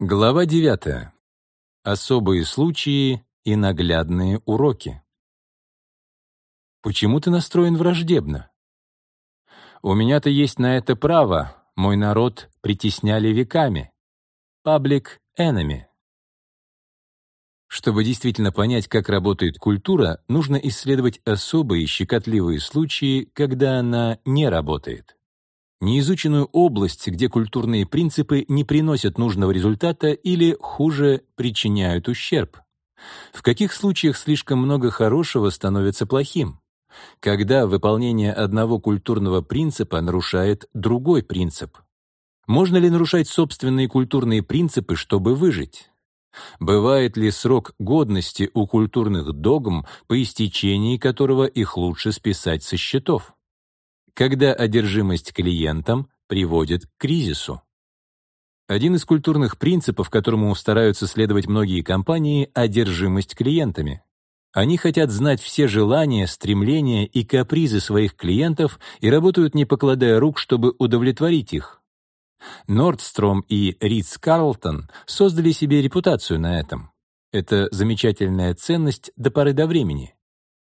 Глава 9. Особые случаи и наглядные уроки. Почему ты настроен враждебно? У меня-то есть на это право, мой народ притесняли веками. Public enemy. Чтобы действительно понять, как работает культура, нужно исследовать особые щекотливые случаи, когда она не работает неизученную область, где культурные принципы не приносят нужного результата или, хуже, причиняют ущерб. В каких случаях слишком много хорошего становится плохим? Когда выполнение одного культурного принципа нарушает другой принцип? Можно ли нарушать собственные культурные принципы, чтобы выжить? Бывает ли срок годности у культурных догм, по истечении которого их лучше списать со счетов? Когда одержимость клиентом приводит к кризису. Один из культурных принципов, которому стараются следовать многие компании — одержимость клиентами. Они хотят знать все желания, стремления и капризы своих клиентов и работают, не покладая рук, чтобы удовлетворить их. Nordstrom и Ritz-Carlton создали себе репутацию на этом. Это замечательная ценность до поры до времени.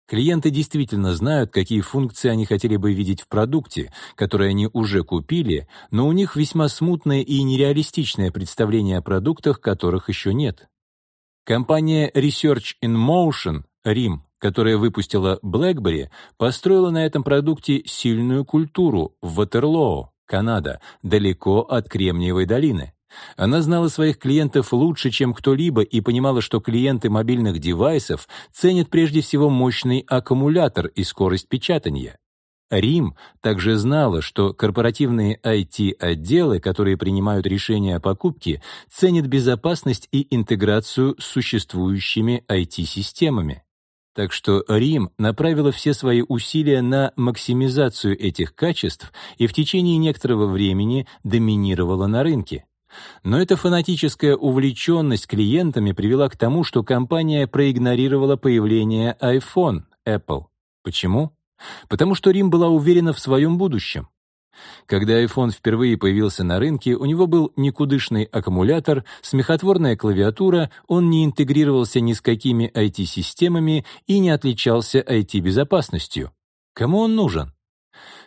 Клиенты действительно знают, какие функции они хотели бы видеть в продукте, который они уже купили, но у них весьма смутное и нереалистичное представление о продуктах, которых еще нет. Компания Research in Motion, RIM, которая выпустила BlackBerry, построила на этом продукте сильную культуру в Ватерлоо, Канада, далеко от Кремниевой долины. Она знала своих клиентов лучше, чем кто-либо, и понимала, что клиенты мобильных девайсов ценят прежде всего мощный аккумулятор и скорость печатания. Рим также знала, что корпоративные IT-отделы, которые принимают решения о покупке, ценят безопасность и интеграцию с существующими IT-системами. Так что Рим направила все свои усилия на максимизацию этих качеств и в течение некоторого времени доминировала на рынке. Но эта фанатическая увлеченность клиентами привела к тому, что компания проигнорировала появление iPhone Apple. Почему? Потому что Рим была уверена в своем будущем. Когда iPhone впервые появился на рынке, у него был никудышный аккумулятор, смехотворная клавиатура, он не интегрировался ни с какими IT-системами и не отличался IT-безопасностью. Кому он нужен?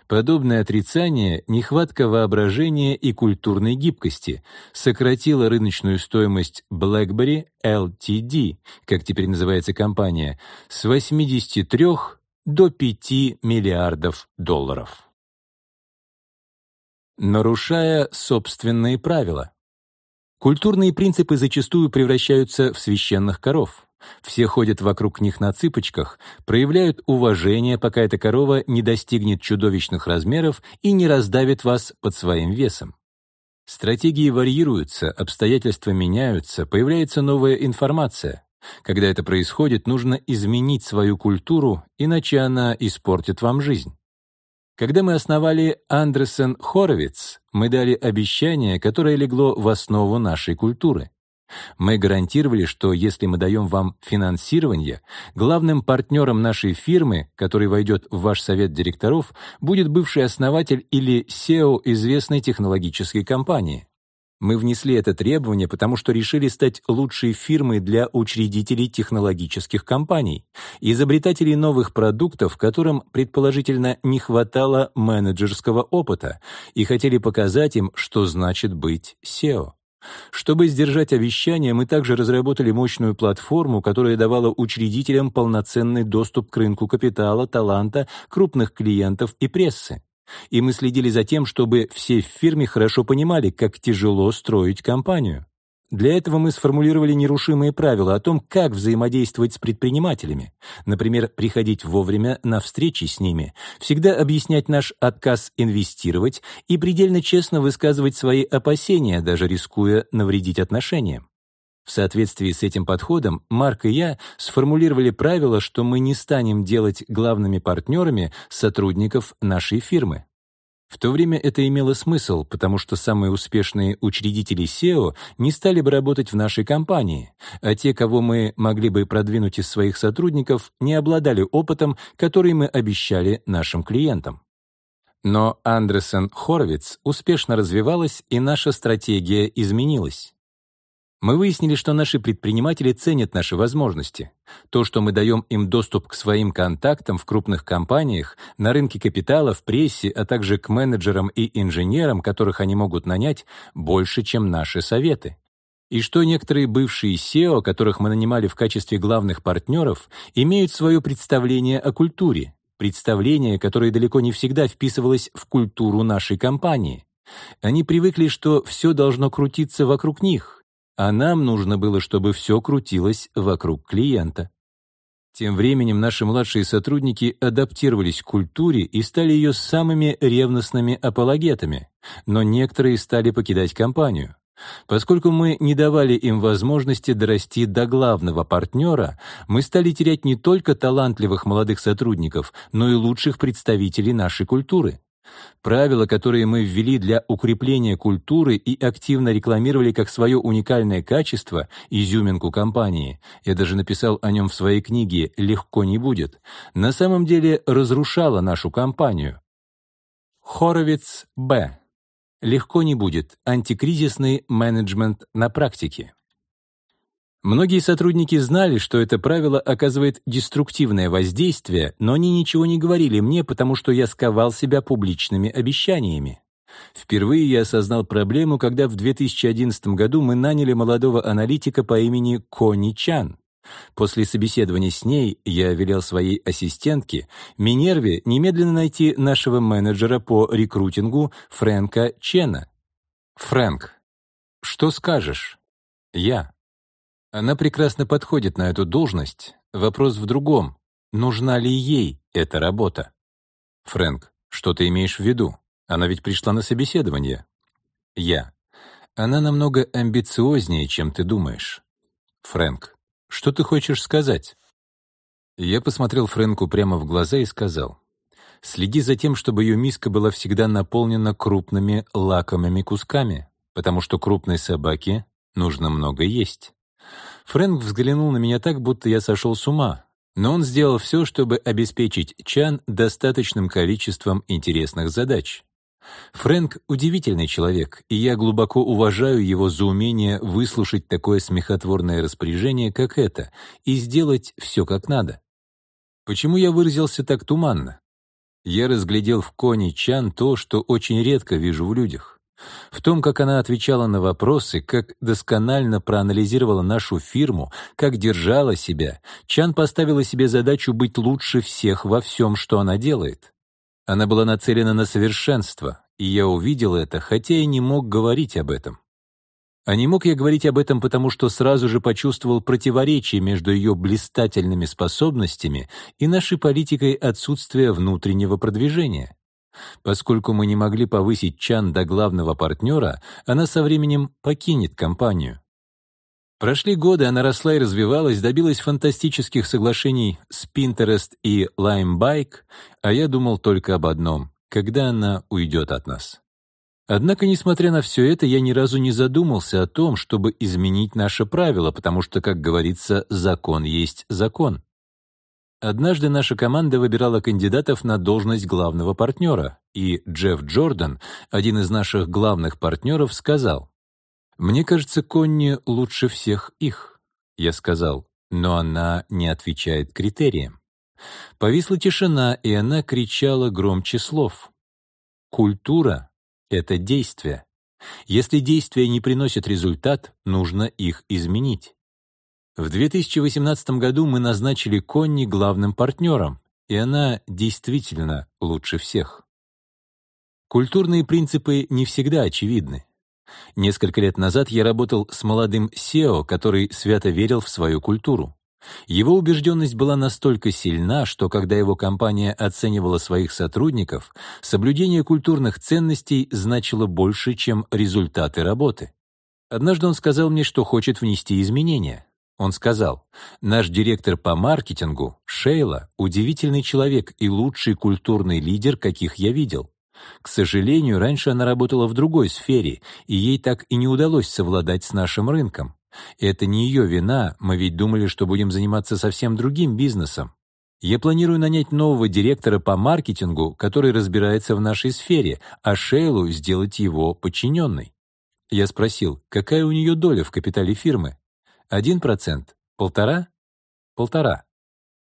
Подобное отрицание, нехватка воображения и культурной гибкости сократило рыночную стоимость BlackBerry Ltd, как теперь называется компания, с 83 до 5 миллиардов долларов. Нарушая собственные правила. Культурные принципы зачастую превращаются в священных коров. Все ходят вокруг них на цыпочках, проявляют уважение, пока эта корова не достигнет чудовищных размеров и не раздавит вас под своим весом. Стратегии варьируются, обстоятельства меняются, появляется новая информация. Когда это происходит, нужно изменить свою культуру, иначе она испортит вам жизнь. Когда мы основали Андерсен Хоровиц, мы дали обещание, которое легло в основу нашей культуры. Мы гарантировали, что если мы даем вам финансирование, главным партнером нашей фирмы, который войдет в ваш совет директоров, будет бывший основатель или SEO известной технологической компании. Мы внесли это требование, потому что решили стать лучшей фирмой для учредителей технологических компаний, изобретателей новых продуктов, которым, предположительно, не хватало менеджерского опыта, и хотели показать им, что значит быть SEO. Чтобы сдержать обещания, мы также разработали мощную платформу, которая давала учредителям полноценный доступ к рынку капитала, таланта, крупных клиентов и прессы. И мы следили за тем, чтобы все в фирме хорошо понимали, как тяжело строить компанию. Для этого мы сформулировали нерушимые правила о том, как взаимодействовать с предпринимателями. Например, приходить вовремя на встречи с ними, всегда объяснять наш отказ инвестировать и предельно честно высказывать свои опасения, даже рискуя навредить отношениям. В соответствии с этим подходом Марк и я сформулировали правило, что мы не станем делать главными партнерами сотрудников нашей фирмы. В то время это имело смысл, потому что самые успешные учредители SEO не стали бы работать в нашей компании, а те, кого мы могли бы продвинуть из своих сотрудников, не обладали опытом, который мы обещали нашим клиентам. Но Андерсон Хоровиц успешно развивалась, и наша стратегия изменилась. Мы выяснили, что наши предприниматели ценят наши возможности. То, что мы даем им доступ к своим контактам в крупных компаниях, на рынке капитала, в прессе, а также к менеджерам и инженерам, которых они могут нанять, больше, чем наши советы. И что некоторые бывшие SEO, которых мы нанимали в качестве главных партнеров, имеют свое представление о культуре, представление, которое далеко не всегда вписывалось в культуру нашей компании. Они привыкли, что все должно крутиться вокруг них, а нам нужно было, чтобы все крутилось вокруг клиента. Тем временем наши младшие сотрудники адаптировались к культуре и стали ее самыми ревностными апологетами, но некоторые стали покидать компанию. Поскольку мы не давали им возможности дорасти до главного партнера, мы стали терять не только талантливых молодых сотрудников, но и лучших представителей нашей культуры. Правила, которые мы ввели для укрепления культуры и активно рекламировали как свое уникальное качество, изюминку компании, я даже написал о нем в своей книге «Легко не будет», на самом деле разрушало нашу компанию. Хоровиц Б. «Легко не будет. Антикризисный менеджмент на практике». Многие сотрудники знали, что это правило оказывает деструктивное воздействие, но они ничего не говорили мне, потому что я сковал себя публичными обещаниями. Впервые я осознал проблему, когда в 2011 году мы наняли молодого аналитика по имени Кони Чан. После собеседования с ней я велел своей ассистентке Минерве немедленно найти нашего менеджера по рекрутингу Фрэнка Чена. «Фрэнк, что скажешь?» «Я». Она прекрасно подходит на эту должность. Вопрос в другом. Нужна ли ей эта работа? Фрэнк, что ты имеешь в виду? Она ведь пришла на собеседование. Я. Она намного амбициознее, чем ты думаешь. Фрэнк, что ты хочешь сказать? Я посмотрел Фрэнку прямо в глаза и сказал, «Следи за тем, чтобы ее миска была всегда наполнена крупными лакомыми кусками, потому что крупной собаке нужно много есть». Фрэнк взглянул на меня так, будто я сошел с ума, но он сделал все, чтобы обеспечить Чан достаточным количеством интересных задач. Фрэнк — удивительный человек, и я глубоко уважаю его за умение выслушать такое смехотворное распоряжение, как это, и сделать все как надо. Почему я выразился так туманно? Я разглядел в Кони Чан то, что очень редко вижу в людях. В том, как она отвечала на вопросы, как досконально проанализировала нашу фирму, как держала себя, Чан поставила себе задачу быть лучше всех во всем, что она делает. Она была нацелена на совершенство, и я увидел это, хотя и не мог говорить об этом. А не мог я говорить об этом, потому что сразу же почувствовал противоречие между ее блистательными способностями и нашей политикой отсутствия внутреннего продвижения. Поскольку мы не могли повысить Чан до главного партнера, она со временем покинет компанию. Прошли годы, она росла и развивалась, добилась фантастических соглашений с Pinterest и Limebike, а я думал только об одном — когда она уйдет от нас. Однако, несмотря на все это, я ни разу не задумался о том, чтобы изменить наше правило, потому что, как говорится, закон есть закон. Однажды наша команда выбирала кандидатов на должность главного партнера, и Джефф Джордан, один из наших главных партнеров, сказал, «Мне кажется, Конни лучше всех их». Я сказал, «Но она не отвечает критериям». Повисла тишина, и она кричала громче слов. «Культура — это действие. Если действия не приносят результат, нужно их изменить». В 2018 году мы назначили Конни главным партнером, и она действительно лучше всех. Культурные принципы не всегда очевидны. Несколько лет назад я работал с молодым SEO, который свято верил в свою культуру. Его убежденность была настолько сильна, что когда его компания оценивала своих сотрудников, соблюдение культурных ценностей значило больше, чем результаты работы. Однажды он сказал мне, что хочет внести изменения. Он сказал, «Наш директор по маркетингу, Шейла, удивительный человек и лучший культурный лидер, каких я видел. К сожалению, раньше она работала в другой сфере, и ей так и не удалось совладать с нашим рынком. Это не ее вина, мы ведь думали, что будем заниматься совсем другим бизнесом. Я планирую нанять нового директора по маркетингу, который разбирается в нашей сфере, а Шейлу сделать его подчиненной. Я спросил, какая у нее доля в капитале фирмы? Один процент? Полтора? Полтора.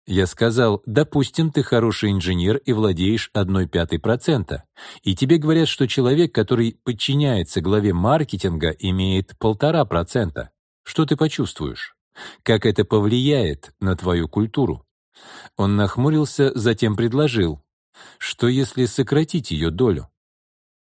Я сказал, допустим, ты хороший инженер и владеешь одной пятой процента, и тебе говорят, что человек, который подчиняется главе маркетинга, имеет полтора процента. Что ты почувствуешь? Как это повлияет на твою культуру? Он нахмурился, затем предложил, что если сократить ее долю?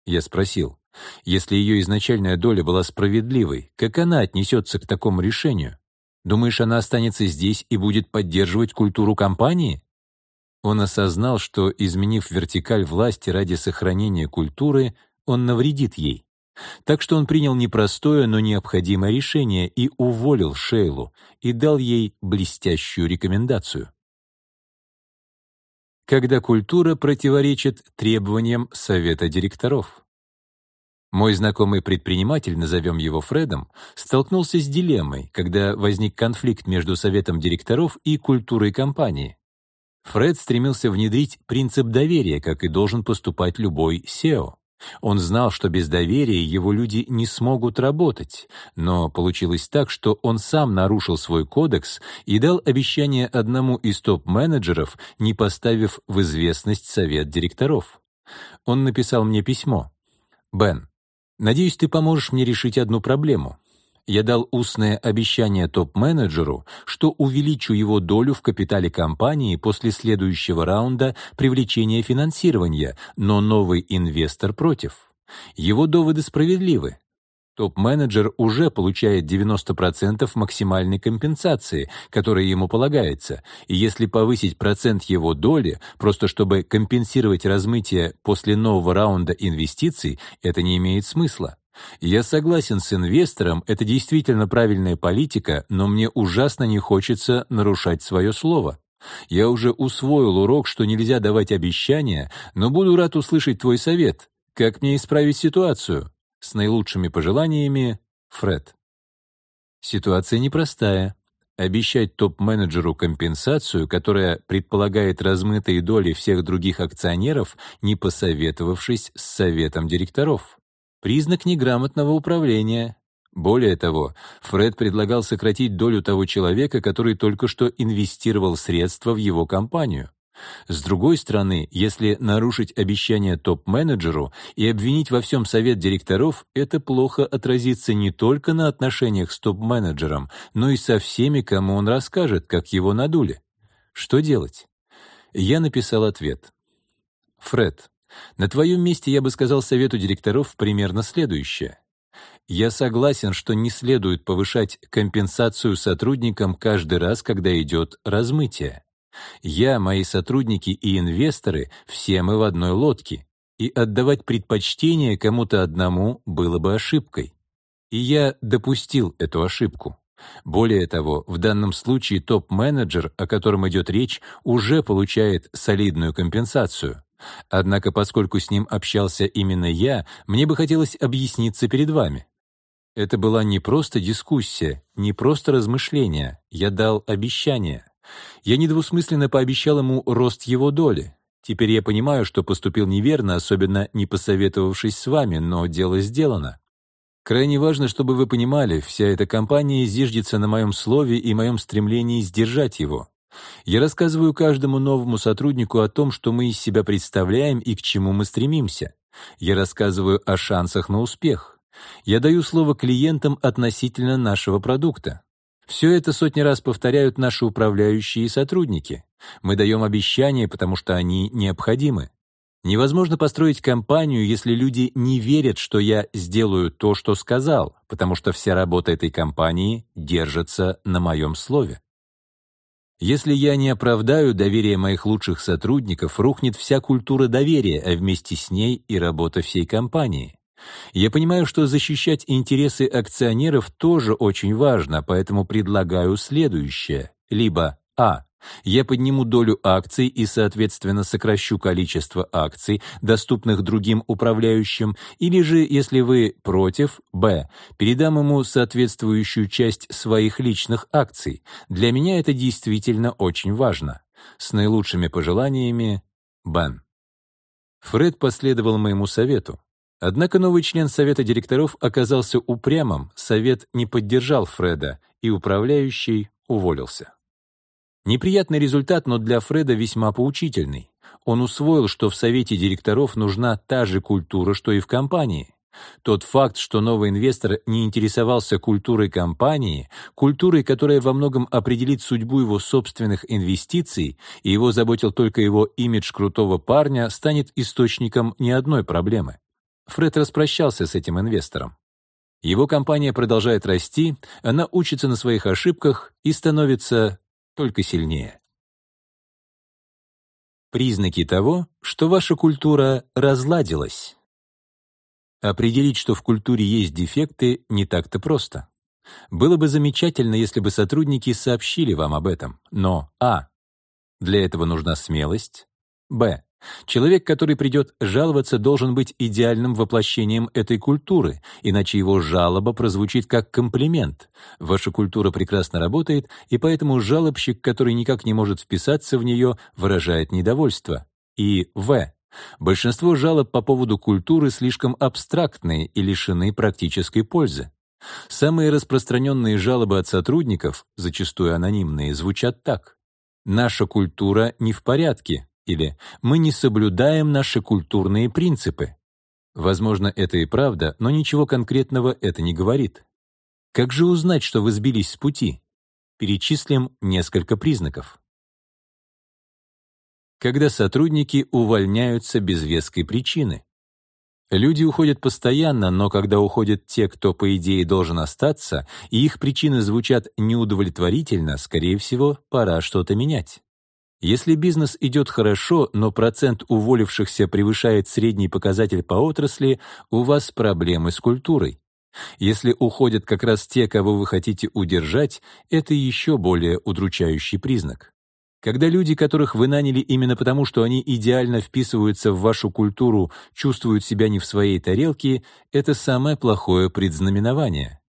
Я спросил, если ее изначальная доля была справедливой, как она отнесется к такому решению? Думаешь, она останется здесь и будет поддерживать культуру компании? Он осознал, что, изменив вертикаль власти ради сохранения культуры, он навредит ей. Так что он принял непростое, но необходимое решение и уволил Шейлу и дал ей блестящую рекомендацию. Когда культура противоречит требованиям совета директоров. Мой знакомый предприниматель, назовем его Фредом, столкнулся с дилеммой, когда возник конфликт между советом директоров и культурой компании. Фред стремился внедрить принцип доверия, как и должен поступать любой SEO. Он знал, что без доверия его люди не смогут работать, но получилось так, что он сам нарушил свой кодекс и дал обещание одному из топ-менеджеров, не поставив в известность совет директоров. Он написал мне письмо. «Бен, Надеюсь, ты поможешь мне решить одну проблему. Я дал устное обещание топ-менеджеру, что увеличу его долю в капитале компании после следующего раунда привлечения финансирования, но новый инвестор против. Его доводы справедливы. Топ-менеджер уже получает 90% максимальной компенсации, которая ему полагается, и если повысить процент его доли, просто чтобы компенсировать размытие после нового раунда инвестиций, это не имеет смысла. Я согласен с инвестором, это действительно правильная политика, но мне ужасно не хочется нарушать свое слово. Я уже усвоил урок, что нельзя давать обещания, но буду рад услышать твой совет. Как мне исправить ситуацию? С наилучшими пожеланиями, Фред. Ситуация непростая. Обещать топ-менеджеру компенсацию, которая предполагает размытые доли всех других акционеров, не посоветовавшись с советом директоров. Признак неграмотного управления. Более того, Фред предлагал сократить долю того человека, который только что инвестировал средства в его компанию. С другой стороны, если нарушить обещание топ-менеджеру и обвинить во всем совет директоров, это плохо отразится не только на отношениях с топ-менеджером, но и со всеми, кому он расскажет, как его надули. Что делать? Я написал ответ. Фред, на твоем месте я бы сказал совету директоров примерно следующее. Я согласен, что не следует повышать компенсацию сотрудникам каждый раз, когда идет размытие. Я, мои сотрудники и инвесторы, все мы в одной лодке, и отдавать предпочтение кому-то одному было бы ошибкой. И я допустил эту ошибку. Более того, в данном случае топ-менеджер, о котором идет речь, уже получает солидную компенсацию. Однако, поскольку с ним общался именно я, мне бы хотелось объясниться перед вами. Это была не просто дискуссия, не просто размышления, я дал обещание. Я недвусмысленно пообещал ему рост его доли. Теперь я понимаю, что поступил неверно, особенно не посоветовавшись с вами, но дело сделано. Крайне важно, чтобы вы понимали, вся эта компания зиждется на моем слове и моем стремлении сдержать его. Я рассказываю каждому новому сотруднику о том, что мы из себя представляем и к чему мы стремимся. Я рассказываю о шансах на успех. Я даю слово клиентам относительно нашего продукта. Все это сотни раз повторяют наши управляющие и сотрудники. Мы даем обещания, потому что они необходимы. Невозможно построить компанию, если люди не верят, что я сделаю то, что сказал, потому что вся работа этой компании держится на моем слове. Если я не оправдаю доверие моих лучших сотрудников, рухнет вся культура доверия, а вместе с ней и работа всей компании. Я понимаю, что защищать интересы акционеров тоже очень важно, поэтому предлагаю следующее. Либо А. Я подниму долю акций и, соответственно, сокращу количество акций, доступных другим управляющим, или же, если вы против, Б. Передам ему соответствующую часть своих личных акций. Для меня это действительно очень важно. С наилучшими пожеланиями, Бен. Фред последовал моему совету. Однако новый член совета директоров оказался упрямым, совет не поддержал Фреда, и управляющий уволился. Неприятный результат, но для Фреда весьма поучительный. Он усвоил, что в совете директоров нужна та же культура, что и в компании. Тот факт, что новый инвестор не интересовался культурой компании, культурой, которая во многом определит судьбу его собственных инвестиций, и его заботил только его имидж крутого парня, станет источником не одной проблемы. Фред распрощался с этим инвестором. Его компания продолжает расти, она учится на своих ошибках и становится только сильнее. Признаки того, что ваша культура разладилась. Определить, что в культуре есть дефекты, не так-то просто. Было бы замечательно, если бы сотрудники сообщили вам об этом, но а. Для этого нужна смелость, б. Человек, который придет жаловаться, должен быть идеальным воплощением этой культуры, иначе его жалоба прозвучит как комплимент. Ваша культура прекрасно работает, и поэтому жалобщик, который никак не может вписаться в нее, выражает недовольство. И В. Большинство жалоб по поводу культуры слишком абстрактные и лишены практической пользы. Самые распространенные жалобы от сотрудников, зачастую анонимные, звучат так. «Наша культура не в порядке», или «мы не соблюдаем наши культурные принципы». Возможно, это и правда, но ничего конкретного это не говорит. Как же узнать, что вы сбились с пути? Перечислим несколько признаков. Когда сотрудники увольняются без веской причины. Люди уходят постоянно, но когда уходят те, кто, по идее, должен остаться, и их причины звучат неудовлетворительно, скорее всего, пора что-то менять. Если бизнес идет хорошо, но процент уволившихся превышает средний показатель по отрасли, у вас проблемы с культурой. Если уходят как раз те, кого вы хотите удержать, это еще более удручающий признак. Когда люди, которых вы наняли именно потому, что они идеально вписываются в вашу культуру, чувствуют себя не в своей тарелке, это самое плохое предзнаменование.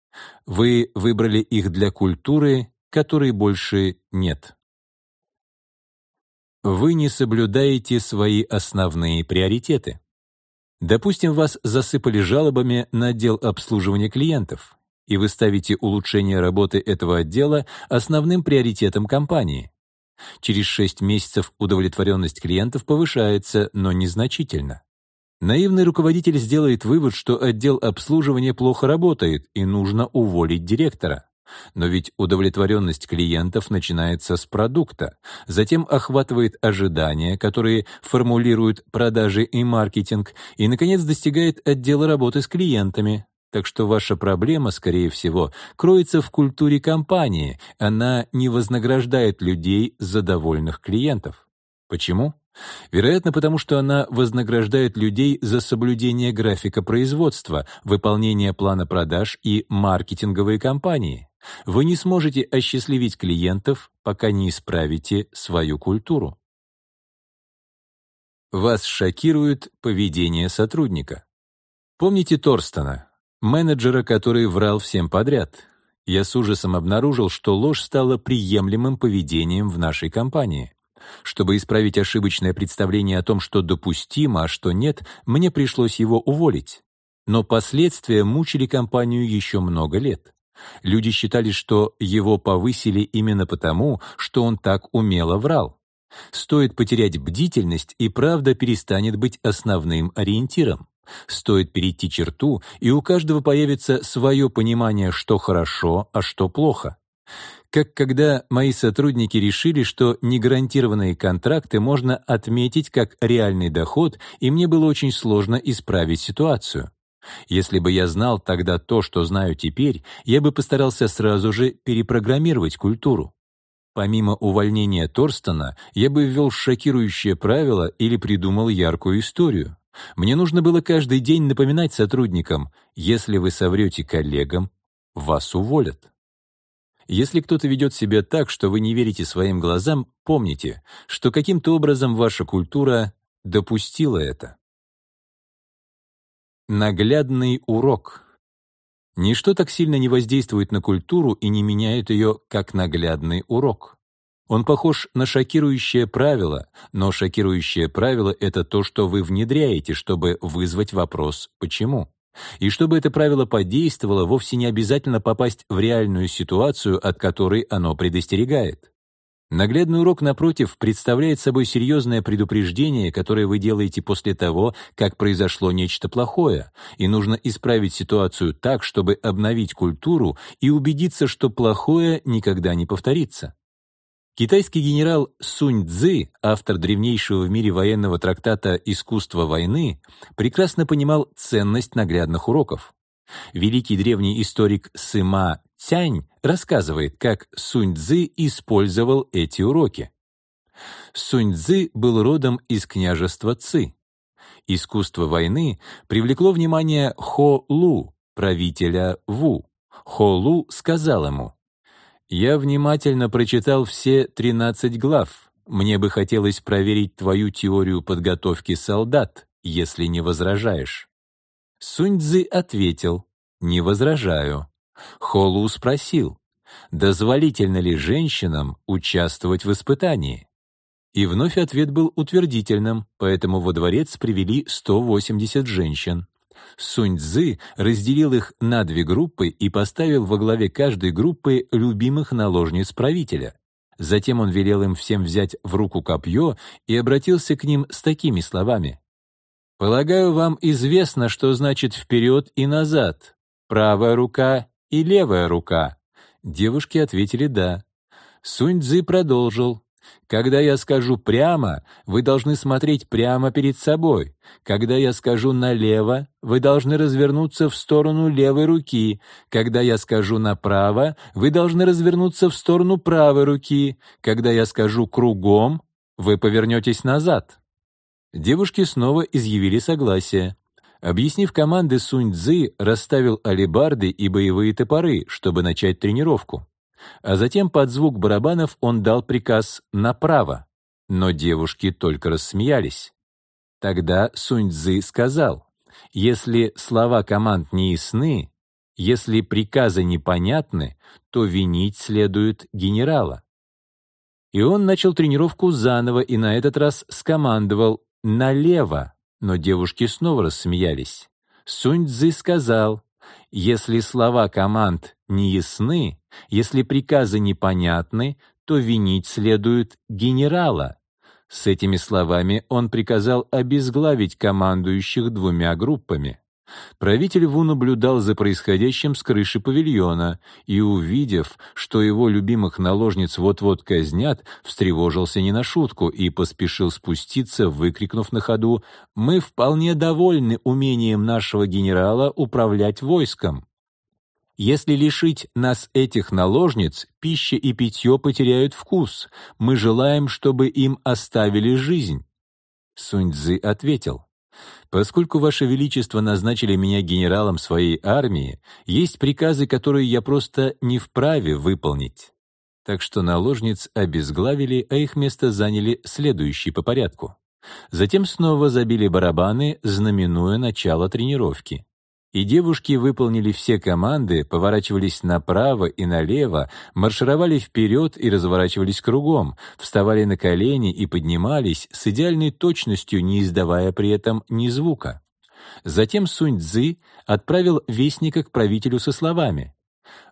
Вы выбрали их для культуры, которой больше нет. Вы не соблюдаете свои основные приоритеты. Допустим, вас засыпали жалобами на отдел обслуживания клиентов, и вы ставите улучшение работы этого отдела основным приоритетом компании. Через 6 месяцев удовлетворенность клиентов повышается, но незначительно. Наивный руководитель сделает вывод, что отдел обслуживания плохо работает и нужно уволить директора. Но ведь удовлетворенность клиентов начинается с продукта, затем охватывает ожидания, которые формулируют продажи и маркетинг, и, наконец, достигает отдела работы с клиентами. Так что ваша проблема, скорее всего, кроется в культуре компании, она не вознаграждает людей за довольных клиентов. Почему? Вероятно, потому что она вознаграждает людей за соблюдение графика производства, выполнение плана продаж и маркетинговые кампании. Вы не сможете осчастливить клиентов, пока не исправите свою культуру. Вас шокирует поведение сотрудника. Помните Торстона, менеджера, который врал всем подряд? Я с ужасом обнаружил, что ложь стала приемлемым поведением в нашей компании. Чтобы исправить ошибочное представление о том, что допустимо, а что нет, мне пришлось его уволить. Но последствия мучили компанию еще много лет. Люди считали, что его повысили именно потому, что он так умело врал. Стоит потерять бдительность, и правда перестанет быть основным ориентиром. Стоит перейти черту, и у каждого появится свое понимание, что хорошо, а что плохо. Как когда мои сотрудники решили, что негарантированные контракты можно отметить как реальный доход, и мне было очень сложно исправить ситуацию. Если бы я знал тогда то, что знаю теперь, я бы постарался сразу же перепрограммировать культуру. Помимо увольнения Торстона, я бы ввел шокирующее правило или придумал яркую историю. Мне нужно было каждый день напоминать сотрудникам, если вы соврете коллегам, вас уволят. Если кто-то ведет себя так, что вы не верите своим глазам, помните, что каким-то образом ваша культура допустила это. Наглядный урок. Ничто так сильно не воздействует на культуру и не меняет ее, как наглядный урок. Он похож на шокирующее правило, но шокирующее правило — это то, что вы внедряете, чтобы вызвать вопрос «почему?». И чтобы это правило подействовало, вовсе не обязательно попасть в реальную ситуацию, от которой оно предостерегает. Наглядный урок, напротив, представляет собой серьезное предупреждение, которое вы делаете после того, как произошло нечто плохое, и нужно исправить ситуацию так, чтобы обновить культуру и убедиться, что плохое никогда не повторится. Китайский генерал Сунь Цзы, автор древнейшего в мире военного трактата «Искусство войны», прекрасно понимал ценность наглядных уроков. Великий древний историк Сыма Цянь рассказывает, как Сунь Цзы использовал эти уроки. Сунь Цзы был родом из княжества Ци. Искусство войны привлекло внимание Хо Лу, правителя Ву. Хо Лу сказал ему, «Я внимательно прочитал все 13 глав. Мне бы хотелось проверить твою теорию подготовки солдат, если не возражаешь». Сунь Цзы ответил, «Не возражаю». Холу спросил, дозволительно ли женщинам участвовать в испытании. И вновь ответ был утвердительным, поэтому во дворец привели 180 женщин. Сунь Цзы разделил их на две группы и поставил во главе каждой группы любимых наложниц правителя. Затем он велел им всем взять в руку копье и обратился к ним с такими словами. «Полагаю, вам известно, что значит вперед и назад, правая рука и левая рука?» Девушки ответили «да». Сунь-Дзы продолжил. «Когда я скажу «прямо», вы должны смотреть прямо перед собой. Когда я скажу «налево», вы должны развернуться в сторону левой руки. Когда я скажу «направо», вы должны развернуться в сторону правой руки. Когда я скажу «кругом», вы повернетесь назад». Девушки снова изъявили согласие. Объяснив команды, Сунь Цзы расставил алебарды и боевые топоры, чтобы начать тренировку. А затем под звук барабанов он дал приказ «направо», но девушки только рассмеялись. Тогда Сунь Цзы сказал, «Если слова команд не ясны, если приказы непонятны, то винить следует генерала». И он начал тренировку заново и на этот раз скомандовал «налево», но девушки снова рассмеялись. Сунь Цзы сказал, «Если слова команд не ясны, если приказы непонятны, то винить следует генерала». С этими словами он приказал обезглавить командующих двумя группами. Правитель Ву наблюдал за происходящим с крыши павильона и, увидев, что его любимых наложниц вот-вот казнят, встревожился не на шутку и поспешил спуститься, выкрикнув на ходу «Мы вполне довольны умением нашего генерала управлять войском». Если лишить нас этих наложниц, пища и питье потеряют вкус. Мы желаем, чтобы им оставили жизнь. Сунь-Цзы ответил, Поскольку Ваше Величество назначили меня генералом своей армии, есть приказы, которые я просто не вправе выполнить. Так что наложниц обезглавили, а их место заняли следующие по порядку. Затем снова забили барабаны, знаменуя начало тренировки и девушки выполнили все команды, поворачивались направо и налево, маршировали вперед и разворачивались кругом, вставали на колени и поднимались с идеальной точностью, не издавая при этом ни звука. Затем Сунь Цзы отправил вестника к правителю со словами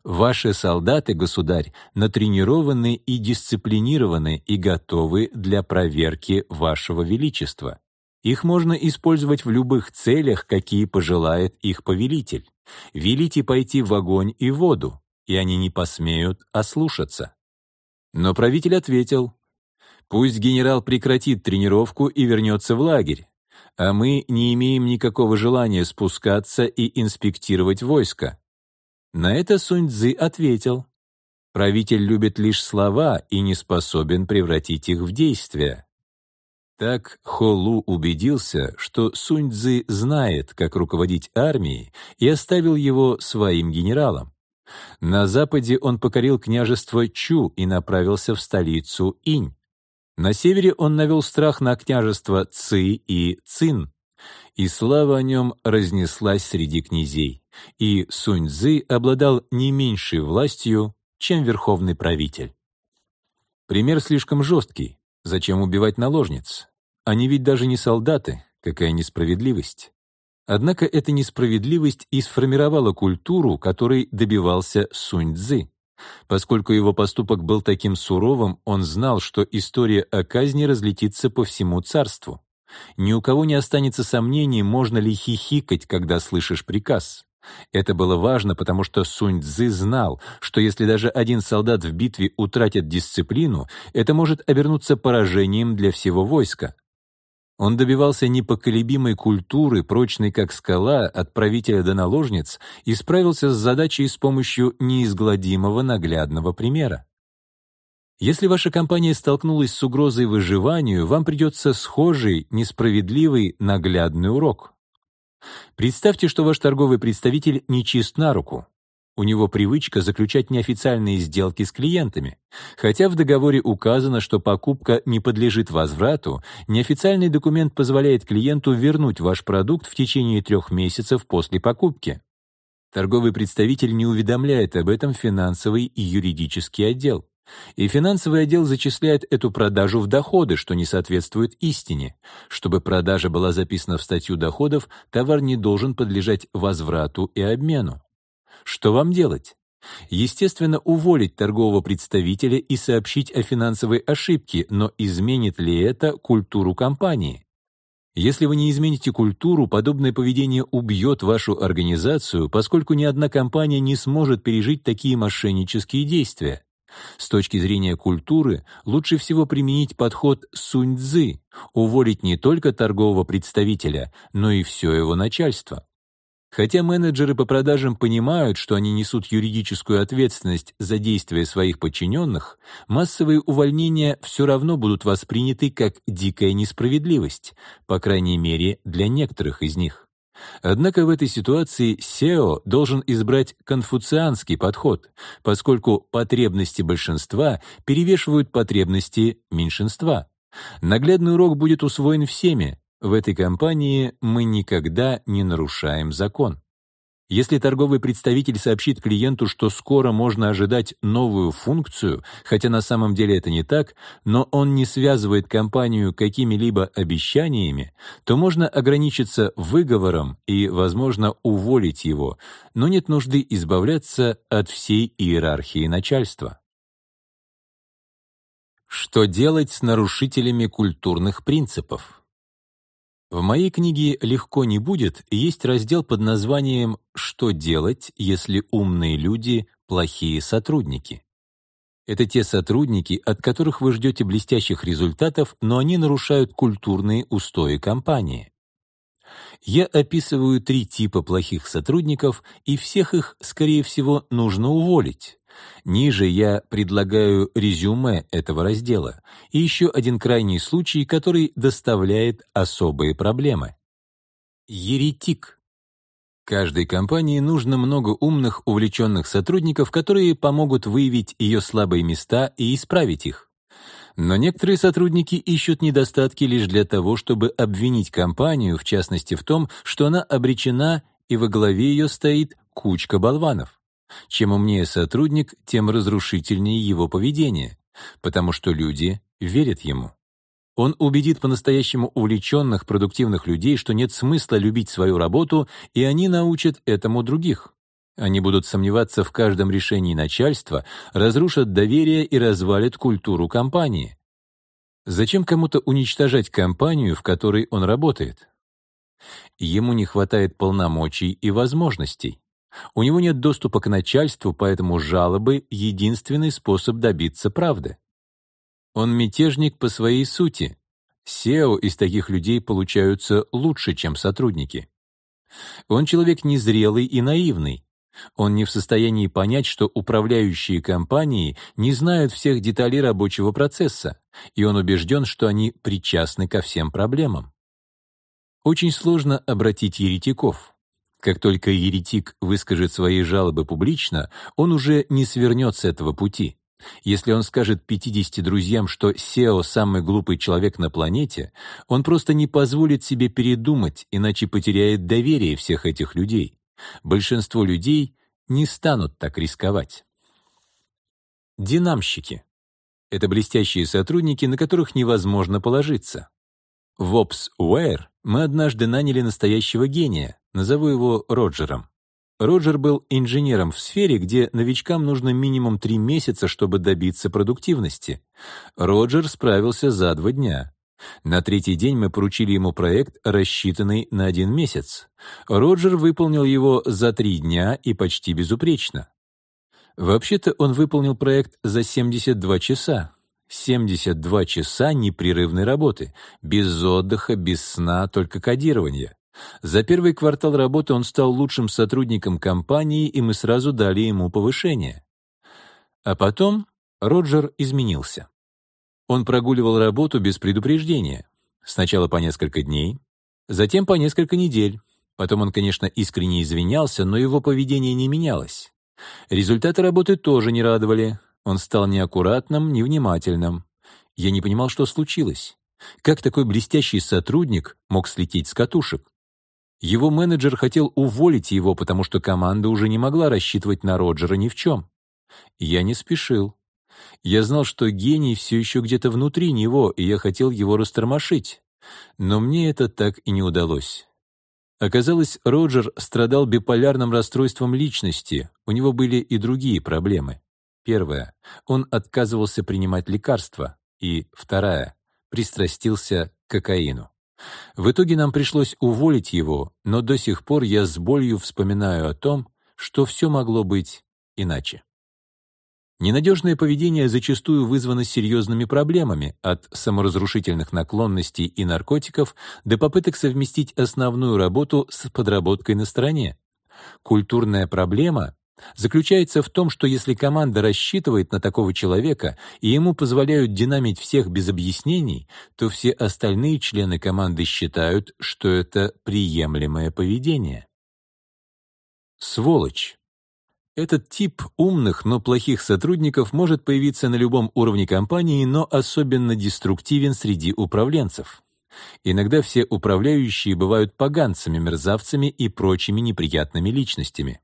«Ваши солдаты, государь, натренированы и дисциплинированы и готовы для проверки вашего величества». Их можно использовать в любых целях, какие пожелает их повелитель. Велите пойти в огонь и воду, и они не посмеют ослушаться. Но правитель ответил, «Пусть генерал прекратит тренировку и вернется в лагерь, а мы не имеем никакого желания спускаться и инспектировать войско». На это Сунь Цзы ответил, «Правитель любит лишь слова и не способен превратить их в действия». Так Холу убедился, что Сунь-Дзы знает, как руководить армией, и оставил его своим генералом. На западе он покорил княжество Чу и направился в столицу Инь. На севере он навел страх на княжество Ци и Цин, и слава о нем разнеслась среди князей, и Сунь-Дзы обладал не меньшей властью, чем верховный правитель. Пример слишком жесткий. Зачем убивать наложниц? Они ведь даже не солдаты. Какая несправедливость. Однако эта несправедливость и сформировала культуру, которой добивался Сунь Цзы. Поскольку его поступок был таким суровым, он знал, что история о казни разлетится по всему царству. Ни у кого не останется сомнений, можно ли хихикать, когда слышишь приказ. Это было важно, потому что Сунь Цзы знал, что если даже один солдат в битве утратит дисциплину, это может обернуться поражением для всего войска. Он добивался непоколебимой культуры, прочной как скала, от правителя до наложниц, и справился с задачей с помощью неизгладимого наглядного примера. Если ваша компания столкнулась с угрозой выживанию, вам придется схожий, несправедливый, наглядный урок. Представьте, что ваш торговый представитель не чист на руку. У него привычка заключать неофициальные сделки с клиентами. Хотя в договоре указано, что покупка не подлежит возврату, неофициальный документ позволяет клиенту вернуть ваш продукт в течение трех месяцев после покупки. Торговый представитель не уведомляет об этом финансовый и юридический отдел. И финансовый отдел зачисляет эту продажу в доходы, что не соответствует истине. Чтобы продажа была записана в статью доходов, товар не должен подлежать возврату и обмену. Что вам делать? Естественно, уволить торгового представителя и сообщить о финансовой ошибке, но изменит ли это культуру компании? Если вы не измените культуру, подобное поведение убьет вашу организацию, поскольку ни одна компания не сможет пережить такие мошеннические действия. С точки зрения культуры лучше всего применить подход сунь-цзы, уволить не только торгового представителя, но и все его начальство. Хотя менеджеры по продажам понимают, что они несут юридическую ответственность за действия своих подчиненных, массовые увольнения все равно будут восприняты как дикая несправедливость, по крайней мере, для некоторых из них. Однако в этой ситуации SEO должен избрать конфуцианский подход, поскольку потребности большинства перевешивают потребности меньшинства. Наглядный урок будет усвоен всеми, в этой компании мы никогда не нарушаем закон. Если торговый представитель сообщит клиенту, что скоро можно ожидать новую функцию, хотя на самом деле это не так, но он не связывает компанию какими-либо обещаниями, то можно ограничиться выговором и, возможно, уволить его, но нет нужды избавляться от всей иерархии начальства. Что делать с нарушителями культурных принципов? В моей книге «Легко не будет» есть раздел под названием «Что делать, если умные люди – плохие сотрудники?». Это те сотрудники, от которых вы ждете блестящих результатов, но они нарушают культурные устои компании. Я описываю три типа плохих сотрудников, и всех их, скорее всего, нужно уволить. Ниже я предлагаю резюме этого раздела и еще один крайний случай, который доставляет особые проблемы. Еретик. Каждой компании нужно много умных, увлеченных сотрудников, которые помогут выявить ее слабые места и исправить их. Но некоторые сотрудники ищут недостатки лишь для того, чтобы обвинить компанию, в частности в том, что она обречена и во главе ее стоит кучка болванов. Чем умнее сотрудник, тем разрушительнее его поведение, потому что люди верят ему. Он убедит по-настоящему увлеченных, продуктивных людей, что нет смысла любить свою работу, и они научат этому других. Они будут сомневаться в каждом решении начальства, разрушат доверие и развалят культуру компании. Зачем кому-то уничтожать компанию, в которой он работает? Ему не хватает полномочий и возможностей. У него нет доступа к начальству, поэтому жалобы — единственный способ добиться правды. Он мятежник по своей сути. SEO из таких людей получаются лучше, чем сотрудники. Он человек незрелый и наивный. Он не в состоянии понять, что управляющие компании не знают всех деталей рабочего процесса, и он убежден, что они причастны ко всем проблемам. Очень сложно обратить еретиков. Как только еретик выскажет свои жалобы публично, он уже не свернет с этого пути. Если он скажет 50 друзьям, что SEO — самый глупый человек на планете, он просто не позволит себе передумать, иначе потеряет доверие всех этих людей. Большинство людей не станут так рисковать. Динамщики. Это блестящие сотрудники, на которых невозможно положиться. В OpsWare мы однажды наняли настоящего гения, назову его Роджером. Роджер был инженером в сфере, где новичкам нужно минимум три месяца, чтобы добиться продуктивности. Роджер справился за два дня. На третий день мы поручили ему проект, рассчитанный на один месяц. Роджер выполнил его за три дня и почти безупречно. Вообще-то он выполнил проект за 72 часа. 72 часа непрерывной работы, без отдыха, без сна, только кодирование. За первый квартал работы он стал лучшим сотрудником компании, и мы сразу дали ему повышение. А потом Роджер изменился. Он прогуливал работу без предупреждения. Сначала по несколько дней, затем по несколько недель. Потом он, конечно, искренне извинялся, но его поведение не менялось. Результаты работы тоже не радовали. Он стал неаккуратным, невнимательным. Я не понимал, что случилось. Как такой блестящий сотрудник мог слететь с катушек? Его менеджер хотел уволить его, потому что команда уже не могла рассчитывать на Роджера ни в чем. Я не спешил. Я знал, что гений все еще где-то внутри него, и я хотел его растормошить. Но мне это так и не удалось. Оказалось, Роджер страдал биполярным расстройством личности, у него были и другие проблемы. Первое. Он отказывался принимать лекарства. И вторая. Пристрастился к кокаину. В итоге нам пришлось уволить его, но до сих пор я с болью вспоминаю о том, что все могло быть иначе. Ненадежное поведение зачастую вызвано серьезными проблемами, от саморазрушительных наклонностей и наркотиков до попыток совместить основную работу с подработкой на стороне. Культурная проблема заключается в том, что если команда рассчитывает на такого человека и ему позволяют динамить всех без объяснений, то все остальные члены команды считают, что это приемлемое поведение. Сволочь. Этот тип умных, но плохих сотрудников может появиться на любом уровне компании, но особенно деструктивен среди управленцев. Иногда все управляющие бывают поганцами, мерзавцами и прочими неприятными личностями.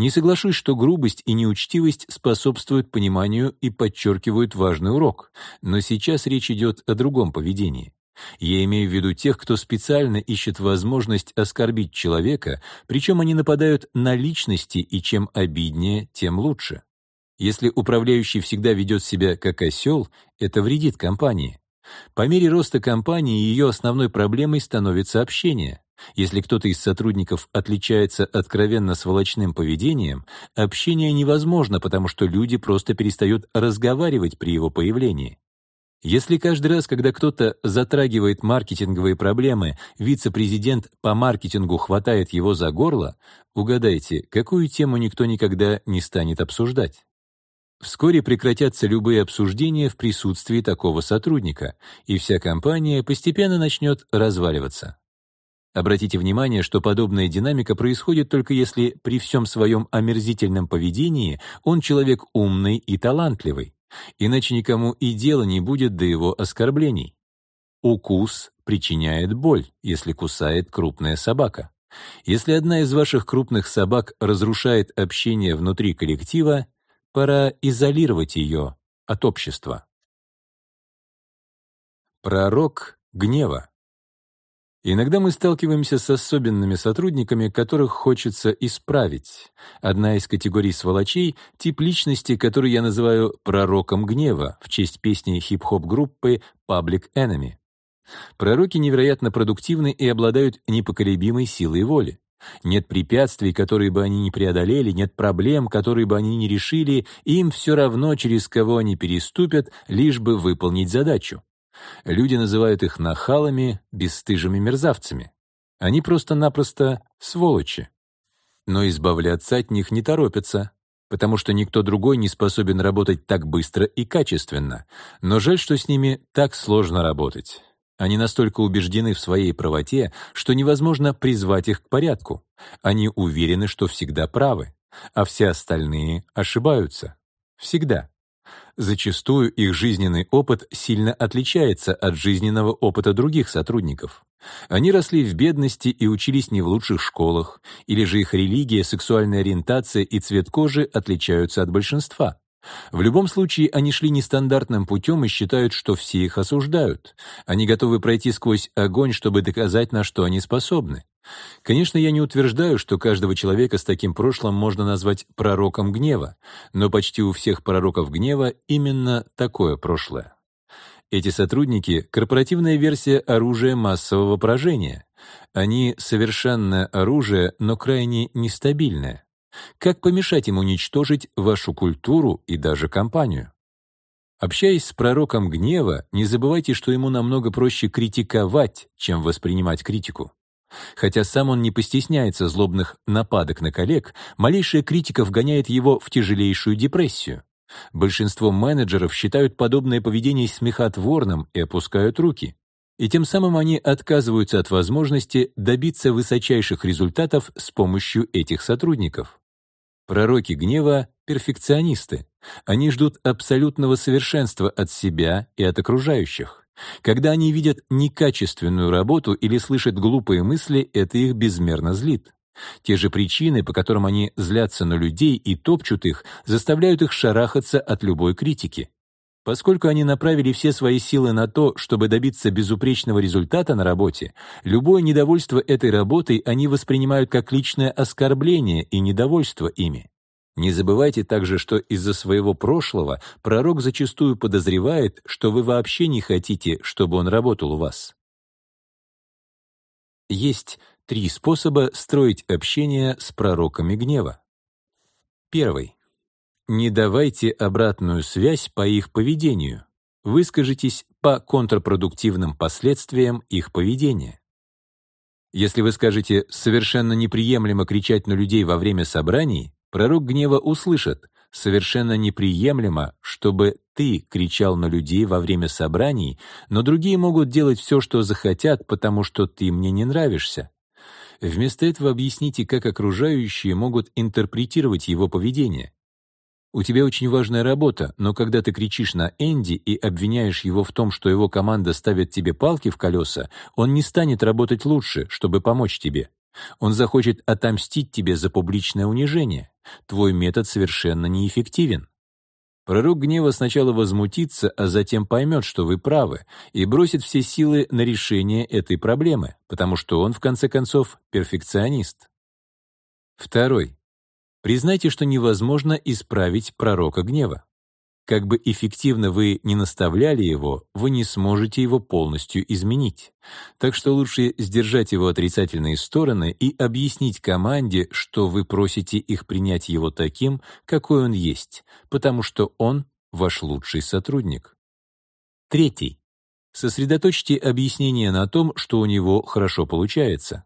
Не соглашусь, что грубость и неучтивость способствуют пониманию и подчеркивают важный урок, но сейчас речь идет о другом поведении. Я имею в виду тех, кто специально ищет возможность оскорбить человека, причем они нападают на личности, и чем обиднее, тем лучше. Если управляющий всегда ведет себя как осел, это вредит компании. По мере роста компании ее основной проблемой становится общение. Если кто-то из сотрудников отличается откровенно сволочным поведением, общение невозможно, потому что люди просто перестают разговаривать при его появлении. Если каждый раз, когда кто-то затрагивает маркетинговые проблемы, вице-президент по маркетингу хватает его за горло, угадайте, какую тему никто никогда не станет обсуждать. Вскоре прекратятся любые обсуждения в присутствии такого сотрудника, и вся компания постепенно начнет разваливаться. Обратите внимание, что подобная динамика происходит только если при всем своем омерзительном поведении он человек умный и талантливый, иначе никому и дела не будет до его оскорблений. Укус причиняет боль, если кусает крупная собака. Если одна из ваших крупных собак разрушает общение внутри коллектива, пора изолировать ее от общества. Пророк гнева Иногда мы сталкиваемся с особенными сотрудниками, которых хочется исправить. Одна из категорий сволочей — тип личности, который я называю «пророком гнева» в честь песни хип-хоп группы Public Enemy. Пророки невероятно продуктивны и обладают непоколебимой силой воли. Нет препятствий, которые бы они не преодолели, нет проблем, которые бы они не решили, им все равно, через кого они переступят, лишь бы выполнить задачу. Люди называют их нахалами, бесстыжими мерзавцами. Они просто-напросто сволочи. Но избавляться от них не торопятся, потому что никто другой не способен работать так быстро и качественно. Но жаль, что с ними так сложно работать. Они настолько убеждены в своей правоте, что невозможно призвать их к порядку. Они уверены, что всегда правы, а все остальные ошибаются. Всегда. Зачастую их жизненный опыт сильно отличается от жизненного опыта других сотрудников. Они росли в бедности и учились не в лучших школах, или же их религия, сексуальная ориентация и цвет кожи отличаются от большинства. В любом случае, они шли нестандартным путем и считают, что все их осуждают. Они готовы пройти сквозь огонь, чтобы доказать, на что они способны. Конечно, я не утверждаю, что каждого человека с таким прошлым можно назвать пророком гнева, но почти у всех пророков гнева именно такое прошлое. Эти сотрудники — корпоративная версия оружия массового поражения. Они — совершенное оружие, но крайне нестабильное. Как помешать им уничтожить вашу культуру и даже компанию? Общаясь с пророком гнева, не забывайте, что ему намного проще критиковать, чем воспринимать критику. Хотя сам он не постесняется злобных нападок на коллег, малейшая критика вгоняет его в тяжелейшую депрессию. Большинство менеджеров считают подобное поведение смехотворным и опускают руки. И тем самым они отказываются от возможности добиться высочайших результатов с помощью этих сотрудников. Пророки гнева — перфекционисты. Они ждут абсолютного совершенства от себя и от окружающих. Когда они видят некачественную работу или слышат глупые мысли, это их безмерно злит. Те же причины, по которым они злятся на людей и топчут их, заставляют их шарахаться от любой критики. Поскольку они направили все свои силы на то, чтобы добиться безупречного результата на работе, любое недовольство этой работой они воспринимают как личное оскорбление и недовольство ими. Не забывайте также, что из-за своего прошлого пророк зачастую подозревает, что вы вообще не хотите, чтобы он работал у вас. Есть три способа строить общение с пророками гнева. Первый. Не давайте обратную связь по их поведению. Выскажитесь по контрпродуктивным последствиям их поведения. Если вы скажете «совершенно неприемлемо кричать на людей во время собраний», пророк гнева услышит «совершенно неприемлемо, чтобы ты кричал на людей во время собраний, но другие могут делать все, что захотят, потому что ты мне не нравишься». Вместо этого объясните, как окружающие могут интерпретировать его поведение. У тебя очень важная работа, но когда ты кричишь на Энди и обвиняешь его в том, что его команда ставит тебе палки в колеса, он не станет работать лучше, чтобы помочь тебе. Он захочет отомстить тебе за публичное унижение. Твой метод совершенно неэффективен. Пророк гнева сначала возмутится, а затем поймет, что вы правы, и бросит все силы на решение этой проблемы, потому что он, в конце концов, перфекционист. Второй. Признайте, что невозможно исправить пророка гнева. Как бы эффективно вы не наставляли его, вы не сможете его полностью изменить. Так что лучше сдержать его отрицательные стороны и объяснить команде, что вы просите их принять его таким, какой он есть, потому что он ваш лучший сотрудник. Третий. Сосредоточьте объяснение на том, что у него хорошо получается.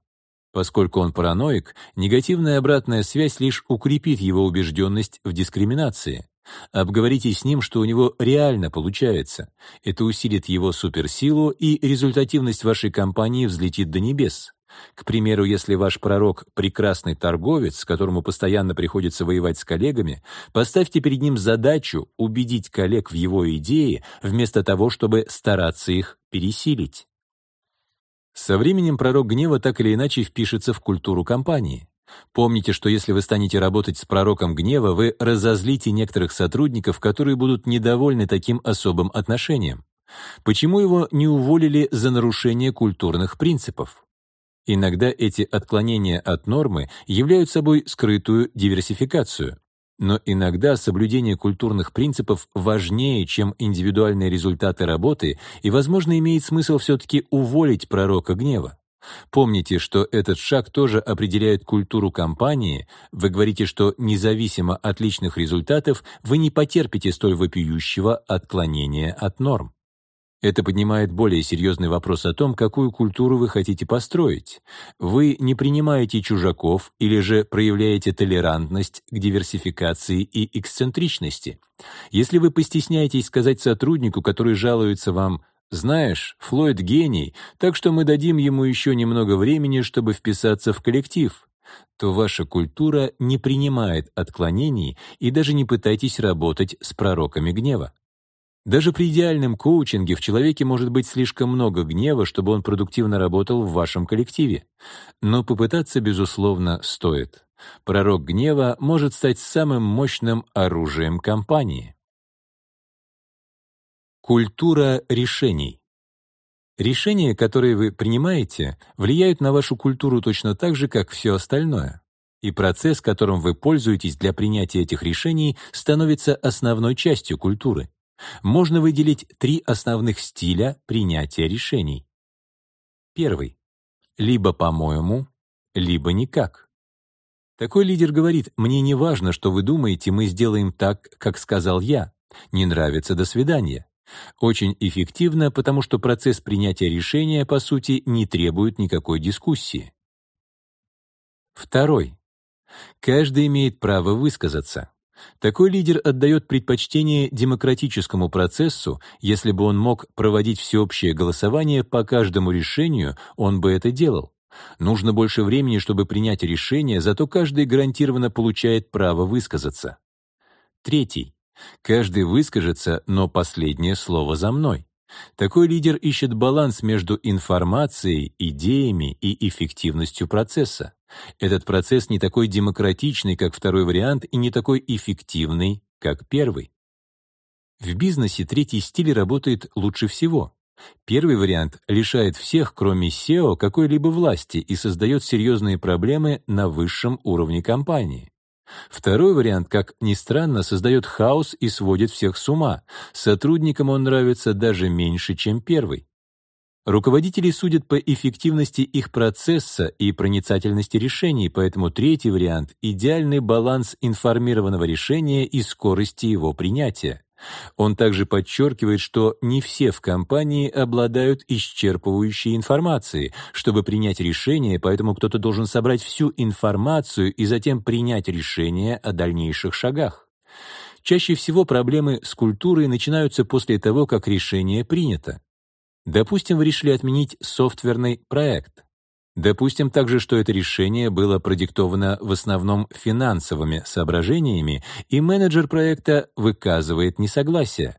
Поскольку он параноик, негативная обратная связь лишь укрепит его убежденность в дискриминации. Обговорите с ним, что у него реально получается. Это усилит его суперсилу, и результативность вашей компании взлетит до небес. К примеру, если ваш пророк — прекрасный торговец, которому постоянно приходится воевать с коллегами, поставьте перед ним задачу убедить коллег в его идее, вместо того, чтобы стараться их пересилить. Со временем пророк гнева так или иначе впишется в культуру компании. Помните, что если вы станете работать с пророком гнева, вы разозлите некоторых сотрудников, которые будут недовольны таким особым отношением. Почему его не уволили за нарушение культурных принципов? Иногда эти отклонения от нормы являются собой скрытую диверсификацию. Но иногда соблюдение культурных принципов важнее, чем индивидуальные результаты работы, и, возможно, имеет смысл все-таки уволить пророка гнева. Помните, что этот шаг тоже определяет культуру компании. Вы говорите, что независимо от личных результатов вы не потерпите столь вопиющего отклонения от норм. Это поднимает более серьезный вопрос о том, какую культуру вы хотите построить. Вы не принимаете чужаков или же проявляете толерантность к диверсификации и эксцентричности. Если вы постесняетесь сказать сотруднику, который жалуется вам «Знаешь, Флойд гений, так что мы дадим ему еще немного времени, чтобы вписаться в коллектив», то ваша культура не принимает отклонений и даже не пытайтесь работать с пророками гнева. Даже при идеальном коучинге в человеке может быть слишком много гнева, чтобы он продуктивно работал в вашем коллективе. Но попытаться, безусловно, стоит. Пророк гнева может стать самым мощным оружием компании. Культура решений. Решения, которые вы принимаете, влияют на вашу культуру точно так же, как все остальное. И процесс, которым вы пользуетесь для принятия этих решений, становится основной частью культуры. Можно выделить три основных стиля принятия решений. Первый. Либо по-моему, либо никак. Такой лидер говорит, мне не важно, что вы думаете, мы сделаем так, как сказал я. Не нравится, до свидания. Очень эффективно, потому что процесс принятия решения, по сути, не требует никакой дискуссии. Второй. Каждый имеет право высказаться. Такой лидер отдает предпочтение демократическому процессу, если бы он мог проводить всеобщее голосование по каждому решению, он бы это делал. Нужно больше времени, чтобы принять решение, зато каждый гарантированно получает право высказаться. Третий. Каждый выскажется, но последнее слово за мной. Такой лидер ищет баланс между информацией, идеями и эффективностью процесса. Этот процесс не такой демократичный, как второй вариант, и не такой эффективный, как первый. В бизнесе третий стиль работает лучше всего. Первый вариант лишает всех, кроме SEO, какой-либо власти и создает серьезные проблемы на высшем уровне компании. Второй вариант, как ни странно, создает хаос и сводит всех с ума. Сотрудникам он нравится даже меньше, чем первый. Руководители судят по эффективности их процесса и проницательности решений, поэтому третий вариант — идеальный баланс информированного решения и скорости его принятия. Он также подчеркивает, что не все в компании обладают исчерпывающей информацией, чтобы принять решение, поэтому кто-то должен собрать всю информацию и затем принять решение о дальнейших шагах. Чаще всего проблемы с культурой начинаются после того, как решение принято. Допустим, вы решили отменить софтверный проект. Допустим также, что это решение было продиктовано в основном финансовыми соображениями, и менеджер проекта выказывает несогласие.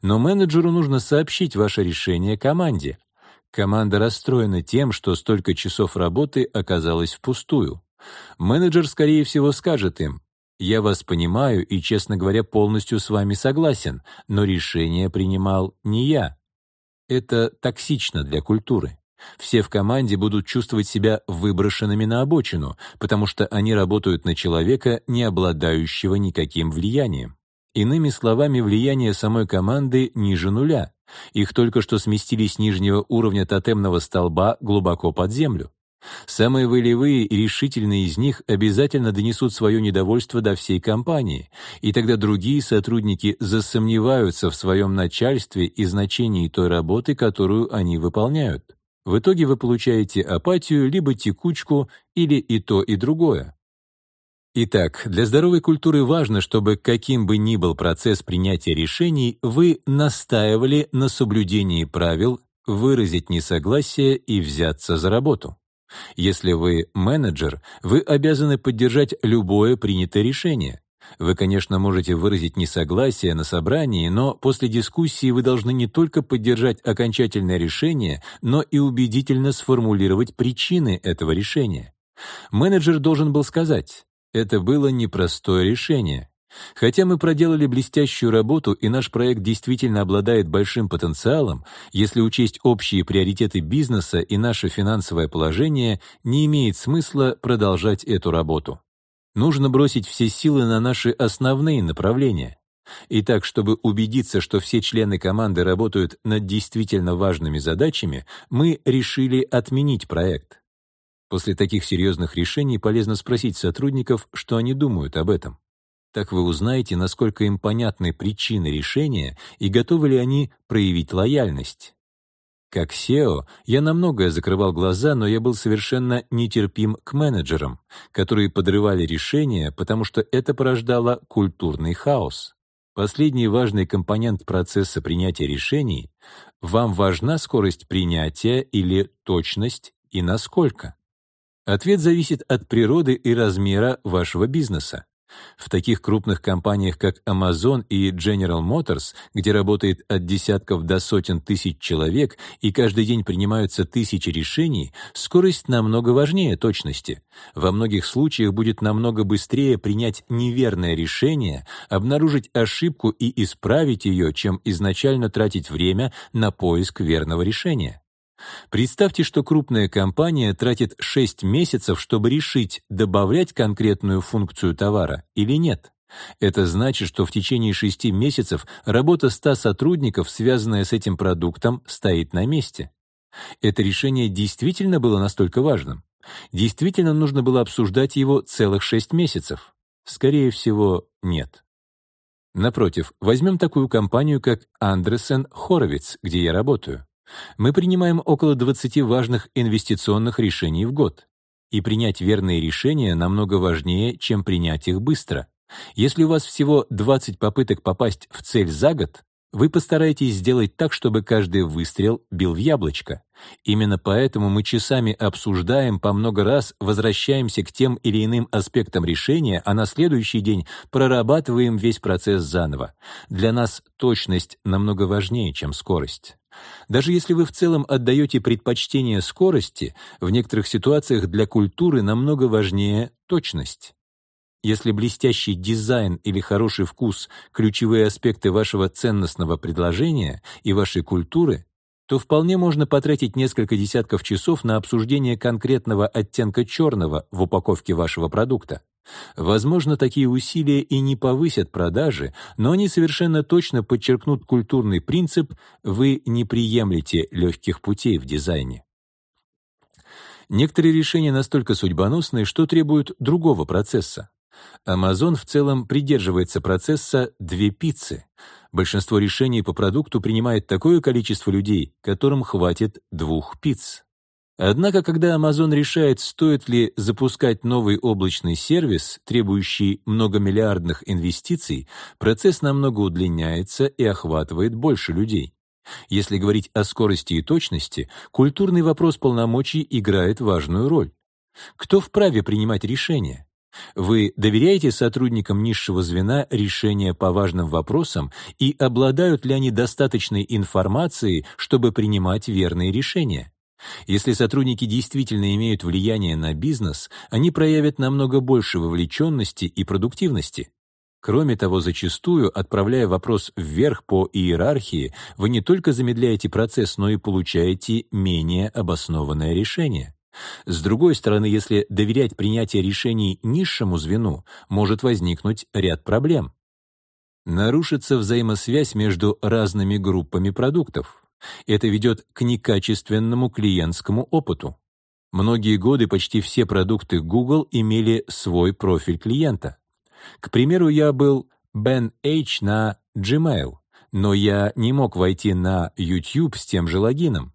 Но менеджеру нужно сообщить ваше решение команде. Команда расстроена тем, что столько часов работы оказалось впустую. Менеджер, скорее всего, скажет им, «Я вас понимаю и, честно говоря, полностью с вами согласен, но решение принимал не я». Это токсично для культуры. Все в команде будут чувствовать себя выброшенными на обочину, потому что они работают на человека, не обладающего никаким влиянием. Иными словами, влияние самой команды ниже нуля. Их только что сместили с нижнего уровня тотемного столба глубоко под землю. Самые волевые и решительные из них обязательно донесут свое недовольство до всей компании, и тогда другие сотрудники засомневаются в своем начальстве и значении той работы, которую они выполняют. В итоге вы получаете апатию, либо текучку, или и то, и другое. Итак, для здоровой культуры важно, чтобы каким бы ни был процесс принятия решений, вы настаивали на соблюдении правил, выразить несогласие и взяться за работу. Если вы менеджер, вы обязаны поддержать любое принятое решение. Вы, конечно, можете выразить несогласие на собрании, но после дискуссии вы должны не только поддержать окончательное решение, но и убедительно сформулировать причины этого решения. Менеджер должен был сказать, это было непростое решение. Хотя мы проделали блестящую работу и наш проект действительно обладает большим потенциалом, если учесть общие приоритеты бизнеса и наше финансовое положение, не имеет смысла продолжать эту работу. Нужно бросить все силы на наши основные направления. Итак, чтобы убедиться, что все члены команды работают над действительно важными задачами, мы решили отменить проект. После таких серьезных решений полезно спросить сотрудников, что они думают об этом. Так вы узнаете, насколько им понятны причины решения и готовы ли они проявить лояльность. Как SEO я на многое закрывал глаза, но я был совершенно нетерпим к менеджерам, которые подрывали решения, потому что это порождало культурный хаос. Последний важный компонент процесса принятия решений — вам важна скорость принятия или точность и насколько? Ответ зависит от природы и размера вашего бизнеса. В таких крупных компаниях, как Amazon и General Motors, где работает от десятков до сотен тысяч человек и каждый день принимаются тысячи решений, скорость намного важнее точности. Во многих случаях будет намного быстрее принять неверное решение, обнаружить ошибку и исправить ее, чем изначально тратить время на поиск верного решения. Представьте, что крупная компания тратит 6 месяцев, чтобы решить, добавлять конкретную функцию товара или нет. Это значит, что в течение 6 месяцев работа 100 сотрудников, связанная с этим продуктом, стоит на месте. Это решение действительно было настолько важным? Действительно нужно было обсуждать его целых 6 месяцев? Скорее всего, нет. Напротив, возьмем такую компанию, как Андерсен Хоровиц, где я работаю. Мы принимаем около 20 важных инвестиционных решений в год. И принять верные решения намного важнее, чем принять их быстро. Если у вас всего 20 попыток попасть в цель за год, вы постараетесь сделать так, чтобы каждый выстрел бил в яблочко. Именно поэтому мы часами обсуждаем, по много раз возвращаемся к тем или иным аспектам решения, а на следующий день прорабатываем весь процесс заново. Для нас точность намного важнее, чем скорость. Даже если вы в целом отдаете предпочтение скорости, в некоторых ситуациях для культуры намного важнее точность. Если блестящий дизайн или хороший вкус — ключевые аспекты вашего ценностного предложения и вашей культуры, то вполне можно потратить несколько десятков часов на обсуждение конкретного оттенка черного в упаковке вашего продукта. Возможно, такие усилия и не повысят продажи, но они совершенно точно подчеркнут культурный принцип «вы не приемлете легких путей в дизайне». Некоторые решения настолько судьбоносные, что требуют другого процесса. Amazon в целом придерживается процесса «две пиццы». Большинство решений по продукту принимает такое количество людей, которым хватит двух пиц. Однако, когда Amazon решает, стоит ли запускать новый облачный сервис, требующий многомиллиардных инвестиций, процесс намного удлиняется и охватывает больше людей. Если говорить о скорости и точности, культурный вопрос полномочий играет важную роль. Кто вправе принимать решения? Вы доверяете сотрудникам низшего звена решения по важным вопросам и обладают ли они достаточной информацией, чтобы принимать верные решения? Если сотрудники действительно имеют влияние на бизнес, они проявят намного больше вовлеченности и продуктивности. Кроме того, зачастую, отправляя вопрос вверх по иерархии, вы не только замедляете процесс, но и получаете менее обоснованное решение. С другой стороны, если доверять принятие решений низшему звену, может возникнуть ряд проблем. Нарушится взаимосвязь между разными группами продуктов. Это ведет к некачественному клиентскому опыту. Многие годы почти все продукты Google имели свой профиль клиента. К примеру, я был Ben H на Gmail, но я не мог войти на YouTube с тем же логином.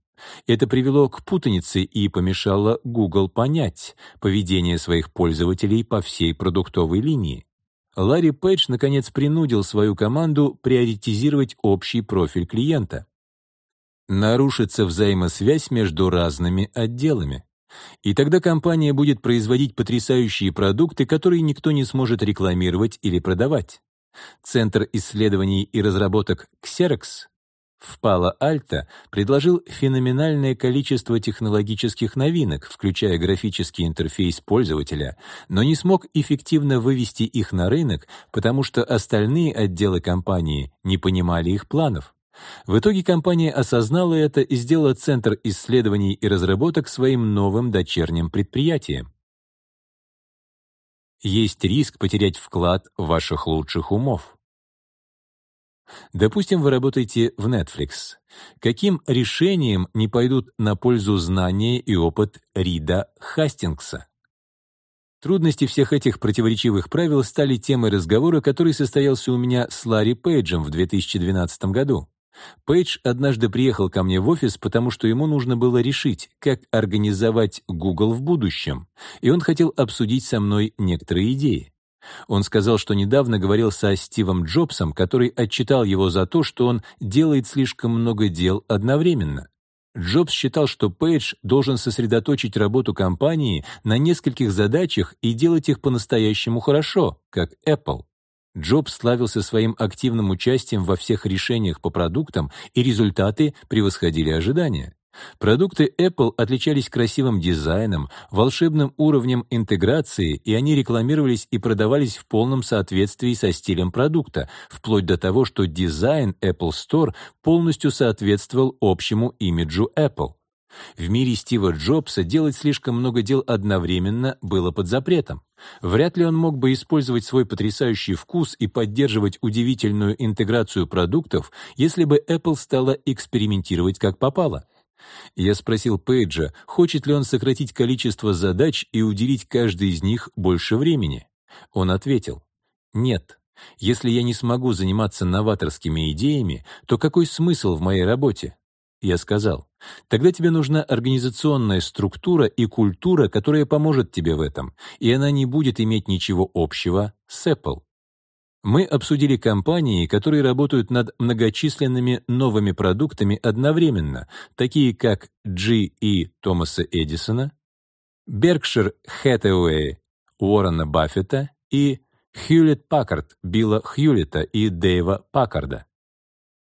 Это привело к путанице и помешало Google понять поведение своих пользователей по всей продуктовой линии. Ларри Пейдж, наконец, принудил свою команду приоритизировать общий профиль клиента нарушится взаимосвязь между разными отделами. И тогда компания будет производить потрясающие продукты, которые никто не сможет рекламировать или продавать. Центр исследований и разработок Xerox в Пало-Альто предложил феноменальное количество технологических новинок, включая графический интерфейс пользователя, но не смог эффективно вывести их на рынок, потому что остальные отделы компании не понимали их планов. В итоге компания осознала это и сделала Центр исследований и разработок своим новым дочерним предприятием. Есть риск потерять вклад ваших лучших умов. Допустим, вы работаете в Netflix. Каким решением не пойдут на пользу знания и опыт Рида Хастингса? Трудности всех этих противоречивых правил стали темой разговора, который состоялся у меня с Ларри Пейджем в 2012 году. Пейдж однажды приехал ко мне в офис, потому что ему нужно было решить, как организовать Google в будущем, и он хотел обсудить со мной некоторые идеи. Он сказал, что недавно говорил со Стивом Джобсом, который отчитал его за то, что он делает слишком много дел одновременно. Джобс считал, что Пейдж должен сосредоточить работу компании на нескольких задачах и делать их по-настоящему хорошо, как Apple. Джобс славился своим активным участием во всех решениях по продуктам, и результаты превосходили ожидания. Продукты Apple отличались красивым дизайном, волшебным уровнем интеграции, и они рекламировались и продавались в полном соответствии со стилем продукта, вплоть до того, что дизайн Apple Store полностью соответствовал общему имиджу Apple. В мире Стива Джобса делать слишком много дел одновременно было под запретом. Вряд ли он мог бы использовать свой потрясающий вкус и поддерживать удивительную интеграцию продуктов, если бы Apple стала экспериментировать как попало. Я спросил Пейджа, хочет ли он сократить количество задач и уделить каждой из них больше времени. Он ответил, «Нет, если я не смогу заниматься новаторскими идеями, то какой смысл в моей работе?» Я сказал, «Тогда тебе нужна организационная структура и культура, которая поможет тебе в этом, и она не будет иметь ничего общего с Apple». Мы обсудили компании, которые работают над многочисленными новыми продуктами одновременно, такие как GE Томаса Эдисона, Berkshire Hathaway Уоррена Баффета и Hewlett Packard Билла Хьюлетта и Дэйва Паккарда.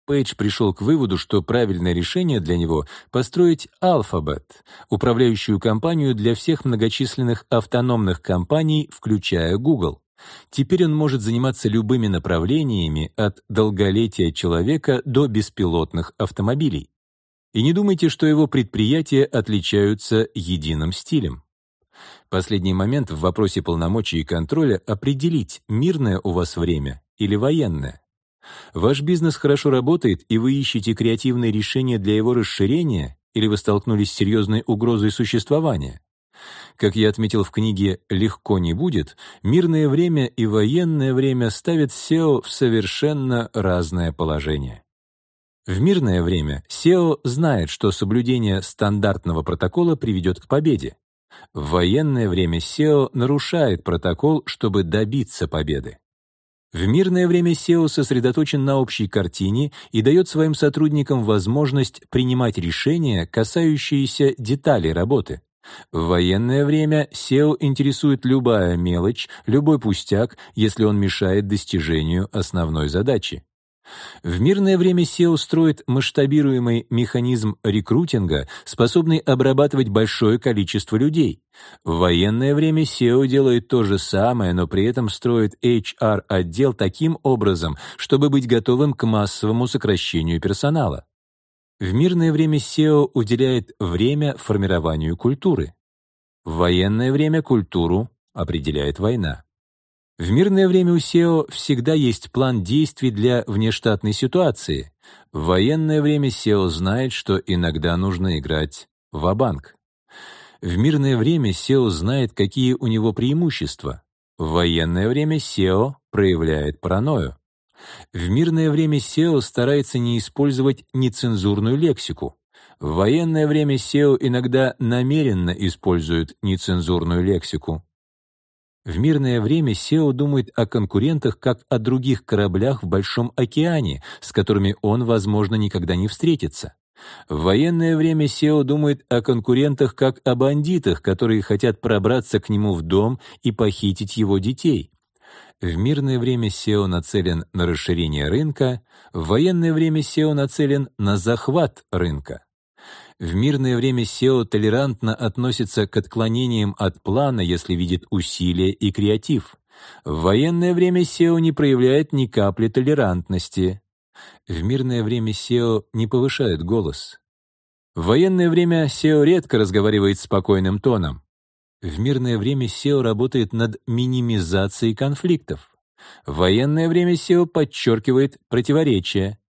Пейдж пришел к выводу, что правильное решение для него — построить Alphabet, управляющую компанию для всех многочисленных автономных компаний, включая Google. Теперь он может заниматься любыми направлениями от долголетия человека до беспилотных автомобилей. И не думайте, что его предприятия отличаются единым стилем. Последний момент в вопросе полномочий и контроля — определить, мирное у вас время или военное. Ваш бизнес хорошо работает, и вы ищете креативные решения для его расширения, или вы столкнулись с серьезной угрозой существования? Как я отметил в книге «Легко не будет», мирное время и военное время ставят SEO в совершенно разное положение. В мирное время SEO знает, что соблюдение стандартного протокола приведет к победе. В военное время SEO нарушает протокол, чтобы добиться победы. В мирное время SEO сосредоточен на общей картине и дает своим сотрудникам возможность принимать решения, касающиеся деталей работы. В военное время SEO интересует любая мелочь, любой пустяк, если он мешает достижению основной задачи. В мирное время SEO строит масштабируемый механизм рекрутинга, способный обрабатывать большое количество людей. В военное время SEO делает то же самое, но при этом строит HR-отдел таким образом, чтобы быть готовым к массовому сокращению персонала. В мирное время SEO уделяет время формированию культуры. В военное время культуру определяет война. В мирное время у SEO всегда есть план действий для внештатной ситуации. В военное время SEO знает, что иногда нужно играть в банк В мирное время SEO знает, какие у него преимущества. В военное время SEO проявляет паранойю. В мирное время SEO старается не использовать нецензурную лексику. В военное время SEO иногда намеренно использует нецензурную лексику. В мирное время SEO думает о конкурентах как о других кораблях в большом океане, с которыми он, возможно, никогда не встретится. В военное время SEO думает о конкурентах как о бандитах, которые хотят пробраться к нему в дом и похитить его детей. В мирное время SEO нацелен на расширение рынка, в военное время SEO нацелен на захват рынка. В мирное время SEO толерантно относится к отклонениям от плана, если видит усилия и креатив. В военное время SEO не проявляет ни капли толерантности. В мирное время SEO не повышает голос. В военное время SEO редко разговаривает спокойным тоном. В мирное время SEO работает над минимизацией конфликтов. В военное время SEO подчеркивает противоречия.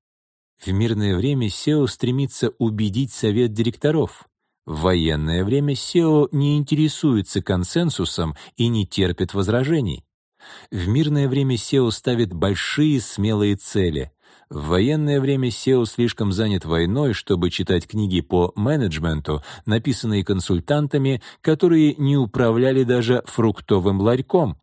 В мирное время SEO стремится убедить совет директоров. В военное время SEO не интересуется консенсусом и не терпит возражений. В мирное время SEO ставит большие смелые цели. В военное время SEO слишком занят войной, чтобы читать книги по менеджменту, написанные консультантами, которые не управляли даже фруктовым ларьком.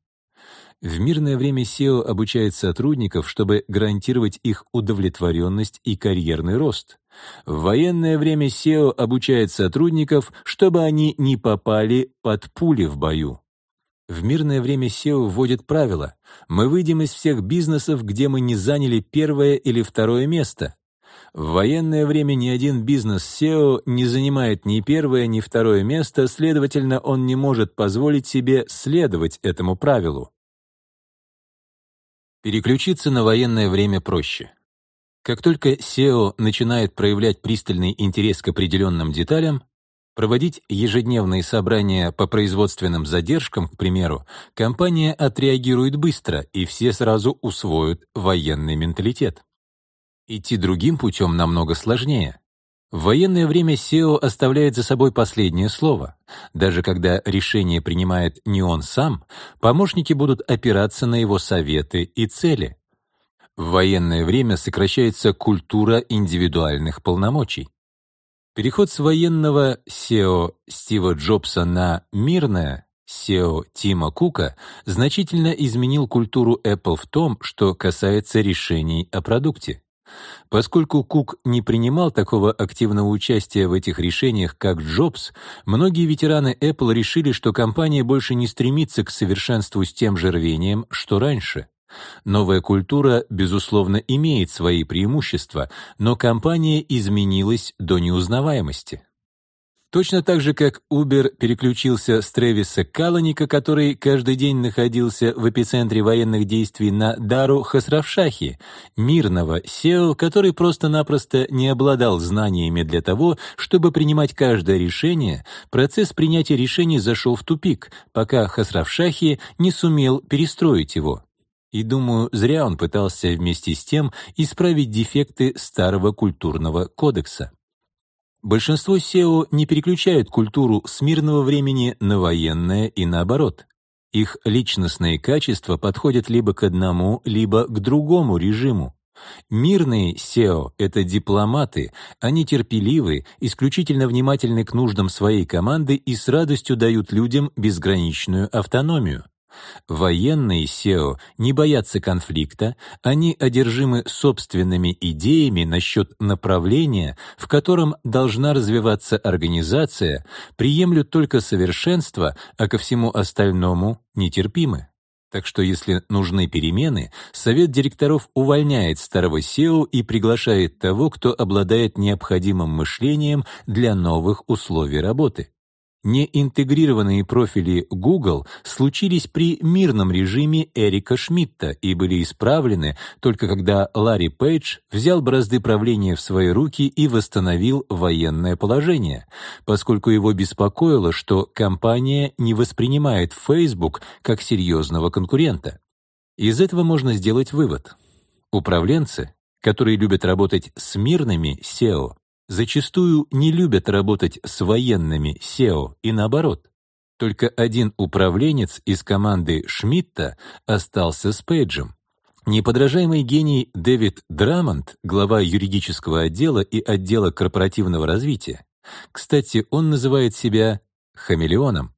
В мирное время SEO обучает сотрудников, чтобы гарантировать их удовлетворенность и карьерный рост. В военное время SEO обучает сотрудников, чтобы они не попали под пули в бою. В мирное время SEO вводит правило «Мы выйдем из всех бизнесов, где мы не заняли первое или второе место». В военное время ни один бизнес SEO не занимает ни первое, ни второе место, следовательно, он не может позволить себе следовать этому правилу. Переключиться на военное время проще. Как только SEO начинает проявлять пристальный интерес к определенным деталям, проводить ежедневные собрания по производственным задержкам, к примеру, компания отреагирует быстро, и все сразу усвоят военный менталитет. Идти другим путем намного сложнее. В военное время SEO оставляет за собой последнее слово. Даже когда решение принимает не он сам, помощники будут опираться на его советы и цели. В военное время сокращается культура индивидуальных полномочий. Переход с военного SEO Стива Джобса на мирное SEO Тима Кука значительно изменил культуру Apple в том, что касается решений о продукте. Поскольку Кук не принимал такого активного участия в этих решениях, как Джобс, многие ветераны Apple решили, что компания больше не стремится к совершенству с тем же рвением, что раньше. Новая культура, безусловно, имеет свои преимущества, но компания изменилась до неузнаваемости. Точно так же, как Uber переключился с Тревиса Каланика, который каждый день находился в эпицентре военных действий, на Дару Хасравшахи, мирного SEO, который просто-напросто не обладал знаниями для того, чтобы принимать каждое решение, процесс принятия решений зашел в тупик, пока Хасравшахи не сумел перестроить его. И, думаю, зря он пытался вместе с тем исправить дефекты старого культурного кодекса. Большинство SEO не переключают культуру с мирного времени на военное и наоборот. Их личностные качества подходят либо к одному, либо к другому режиму. Мирные SEO — это дипломаты, они терпеливы, исключительно внимательны к нуждам своей команды и с радостью дают людям безграничную автономию. Военные SEO не боятся конфликта, они одержимы собственными идеями насчет направления, в котором должна развиваться организация, приемлют только совершенство, а ко всему остальному нетерпимы. Так что если нужны перемены, совет директоров увольняет старого SEO и приглашает того, кто обладает необходимым мышлением для новых условий работы. Неинтегрированные профили Google случились при мирном режиме Эрика Шмидта и были исправлены только когда Ларри Пейдж взял бразды правления в свои руки и восстановил военное положение, поскольку его беспокоило, что компания не воспринимает Facebook как серьезного конкурента. Из этого можно сделать вывод. Управленцы, которые любят работать с мирными SEO, зачастую не любят работать с военными SEO и наоборот. Только один управленец из команды Шмидта остался с Пейджем. Неподражаемый гений Дэвид Драмонт, глава юридического отдела и отдела корпоративного развития. Кстати, он называет себя хамелеоном.